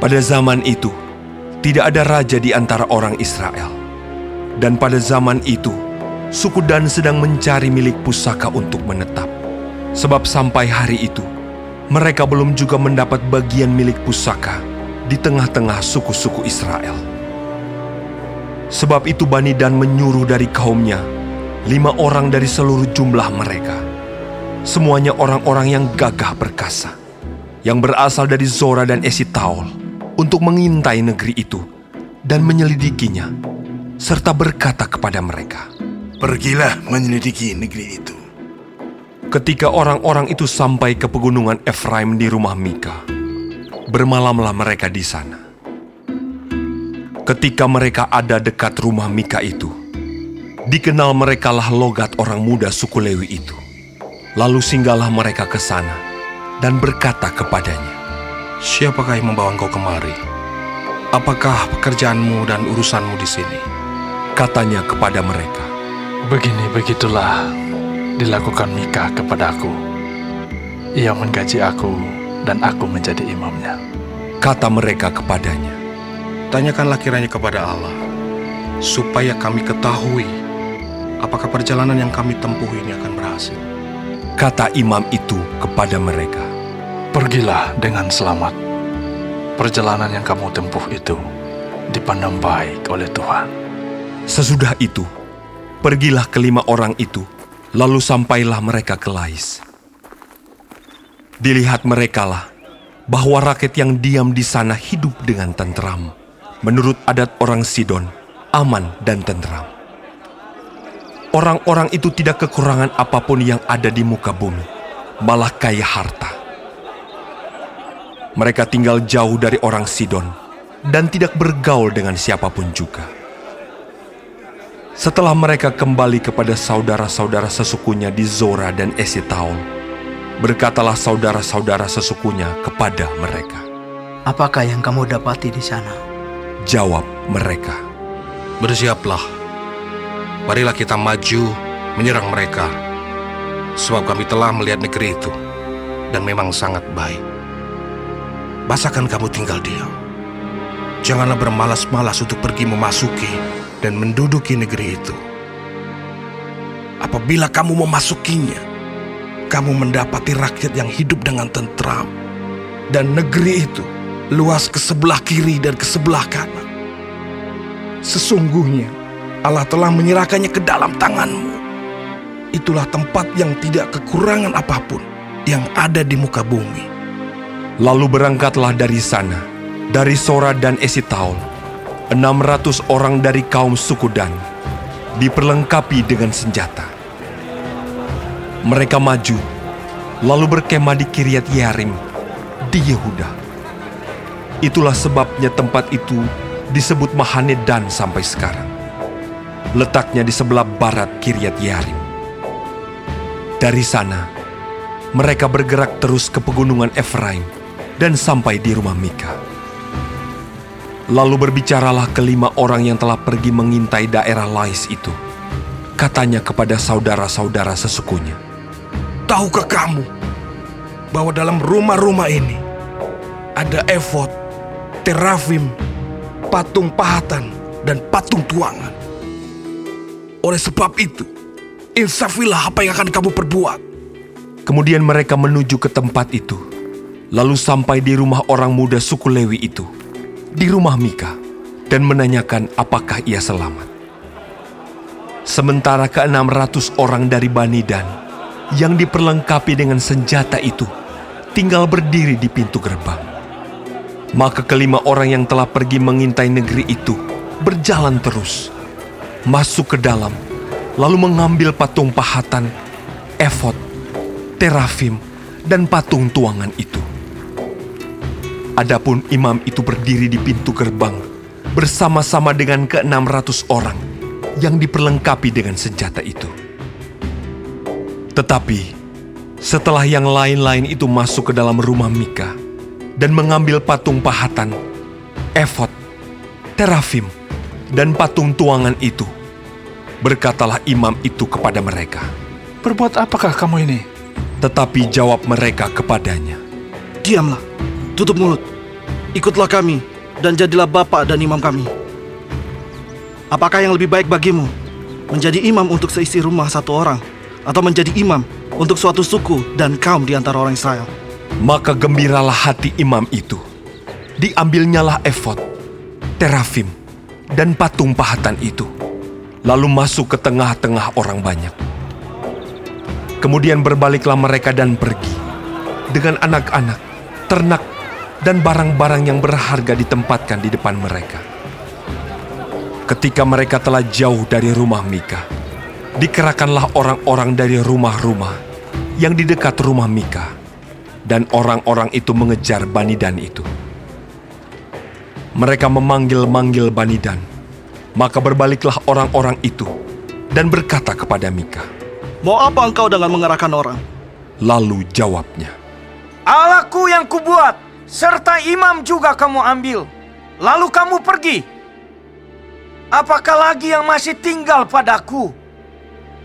Pada zaman itu, tidak ada raja di antara orang Israel. Dan pada zaman itu, suku Dan sedang mencari milik pusaka untuk menetap. Sebab sampai hari itu, mereka belum juga mendapat bagian milik pusaka di tengah-tengah suku-suku Israel. Sebab itu Bani Dan menyuruh dari kaumnya lima orang dari seluruh jumlah mereka. Semuanya orang-orang yang gagah perkasa, yang berasal dari Zora dan Esitaol, untuk mengintai negeri itu dan menyelidikinya, serta berkata kepada mereka, Pergilah menyelidiki negeri itu. Ketika orang-orang itu sampai ke pegunungan Efraim di rumah Mika, bermalamlah mereka di sana. Ketika mereka ada dekat rumah Mika itu, dikenal merekalah logat orang muda suku Lewi itu. Lalu singgahlah mereka ke sana dan berkata kepadanya, Siapakah yang membawa engkau kemari? Apakah pekerjaanmu dan urusanmu di sini? Katanya kepada mereka, Begini begitulah dilakukan Mika kepadaku. Ia menggaji aku dan aku menjadi imamnya. Kata mereka kepadanya, Tanyakanlah kiranya kepada Allah, supaya kami ketahui apakah perjalanan yang kami tempuh ini akan berhasil. Kata imam itu kepada mereka, Pergilah dengan selamat. Perjalanan yang kamu tempuh itu dipandang baik oleh Tuhan. Sesudah itu, pergilah kelima orang itu, lalu sampailah mereka ke Lais. Dilihat merekalah bahwa rakyat yang diam di sana hidup dengan tentram, menurut adat orang Sidon, aman dan tentram. Orang-orang itu tidak kekurangan apa pun yang ada di muka bumi, malah kaya harta. Mereka tinggal jauh dari orang Sidon dan tidak bergaul dengan siapa pun juga. Setelah mereka kembali kepada saudara-saudara sesukunya di Zora dan Esitaol, berkatalah saudara-saudara sesukunya kepada mereka. Apakah yang kamu dapati di sana? Jawab mereka, Bersiaplah, marilah kita maju menyerang mereka, sebab kami telah melihat negeri itu, dan memang sangat baik. Masakan kamu tinggal diam? Janganlah bermalas-malas untuk pergi memasuki dan menduduki negeri itu. Apabila kamu memasukinya, kamu mendapati rakyat yang hidup dengan tentram, dan negeri itu luas ke sebelah kiri dan ke sebelah kanan. Sesungguhnya Allah telah menyerahkannya ke dalam tanganmu. Itulah tempat yang tidak kekurangan apa pun yang ada di muka bumi. Lalu berangkatlah dari sana, dari Sora dan Esitaol, 600 orang dari kaum suku Dan, diperlengkapi dengan senjata. Mereka maju, lalu berkemah di Kiryat Yarim, di Yehuda. Itulah sebabnya tempat itu disebut Mahane Dan sampai sekarang. Letaknya di sebelah barat Kiryat Yarim. Dari sana, mereka bergerak terus ke pegunungan Efraim dan sampai di rumah Mika. Lalu berbicaralah kelima orang yang telah pergi mengintai daerah Lais itu. Katanya kepada saudara-saudara sesukunya, Tahukah kamu bahwa dalam rumah-rumah ini ada efod, terafim, patung pahatan, dan patung tuangan? Oleh sebab itu, insafilah apa yang akan kamu perbuat. Kemudian mereka menuju ke tempat itu, lalu sampai di rumah orang muda suku Lewi itu, di rumah Mika, dan menanyakan apakah ia selamat. Sementara ke-600 orang dari Bani Dan yang diperlengkapi dengan senjata itu tinggal berdiri di pintu gerbang. Maka kelima orang yang telah pergi mengintai negeri itu berjalan terus, masuk ke dalam, lalu mengambil patung pahatan, efod, terafim, dan patung tuangan itu. Adapun imam itu berdiri di pintu gerbang bersama-sama dengan ke-600 orang yang diperlengkapi dengan senjata itu. Tetapi setelah yang lain-lain itu masuk ke dalam rumah Mika dan mengambil patung pahatan, efod, terafim, dan patung tuangan itu, berkatalah imam itu kepada mereka. Berbuat apakah kamu ini? Tetapi jawab mereka kepadanya, Diamlah, tutup mulut. ikutlah kami dan jadilah bapak dan imam kami. Apakah yang lebih baik bagimu? Menjadi imam untuk seisi rumah satu orang atau menjadi imam untuk suatu suku dan kaum di antara orang Israel? Maka gembiralah hati imam itu. Diambilnyalah efod, terafim, dan patung pahatan itu. Lalu masuk ke tengah-tengah orang banyak. Kemudian berbaliklah mereka dan pergi. Dengan anak-anak, ternak, dan barang-barang yang berharga ditempatkan di depan mereka. Ketika mereka telah jauh dari rumah Mika, dikerahkanlah orang-orang dari rumah-rumah yang di dekat rumah Mika, dan orang-orang itu mengejar Banidan itu. Mereka memanggil-manggil Banidan, maka berbaliklah orang-orang itu dan berkata kepada Mika. Mau apa engkau dengan mengerahkan orang? Lalu jawabnya, Allahku yang kubuat, serta imam juga kamu ambil. Lalu kamu pergi. Apakah lagi yang masih tinggal padaku?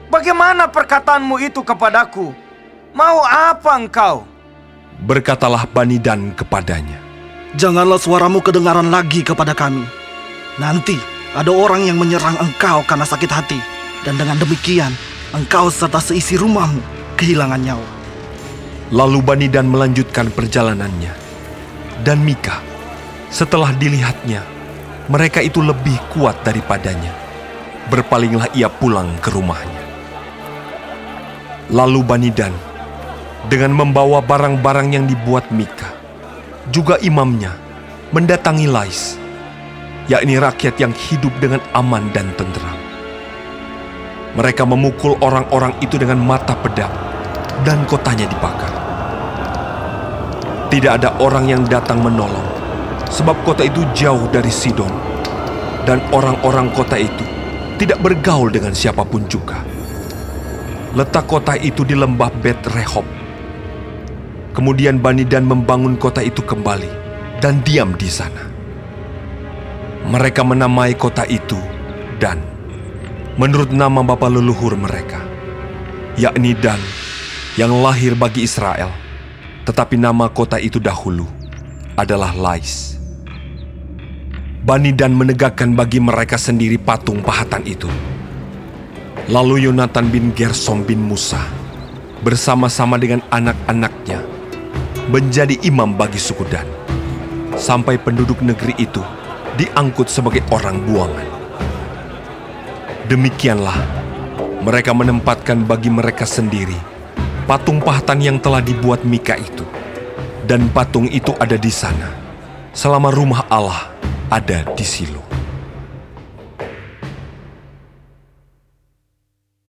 Bagaimana perkataanmu itu kepadaku? Mau apa engkau? Berkatalah Banidan kepadanya, Janganlah suaramu kedengaran lagi kepada kami. Nanti ada orang yang menyerang engkau karena sakit hati. Dan dengan demikian, engkau serta seisi rumahmu kehilangan nyawa. Lalu Banidan melanjutkan perjalanannya. Dan Mika, setelah dilihatnya, mereka itu lebih kuat daripadanya. Berpalinglah ia pulang ke rumahnya. Lalu Banidan, dengan membawa barang-barang yang dibuat Mika, juga imamnya, mendatangi Lais, yakni rakyat yang hidup dengan aman dan tentram. Mereka memukul orang-orang itu dengan mata pedang, dan kotanya dibakar. Tidak ada orang yang datang menolong, sebab kota itu jauh dari Sidon, dan orang-orang kota itu tidak bergaul dengan siapa pun juga. Letak kota itu di lembah Bet Rehob. Kemudian Banidan membangun kota itu kembali dan diam di sana. Mereka menamai kota itu Dan, menurut nama bapa leluhur mereka, yakni Dan, yang lahir bagi Israel, tetapi nama kota itu dahulu adalah Lais. Bani Dan menegakkan bagi mereka sendiri patung pahatan itu. Lalu Yonatan bin Gersom bin Musa bersama-sama dengan anak-anaknya menjadi imam bagi suku Dan. Sampai penduduk negeri itu diangkut sebagai orang buangan. Demikianlah mereka menempatkan bagi mereka sendiri patung pahatan yang telah dibuat Mika itu. Dan patung itu ada di sana selama rumah Allah ada di Silo.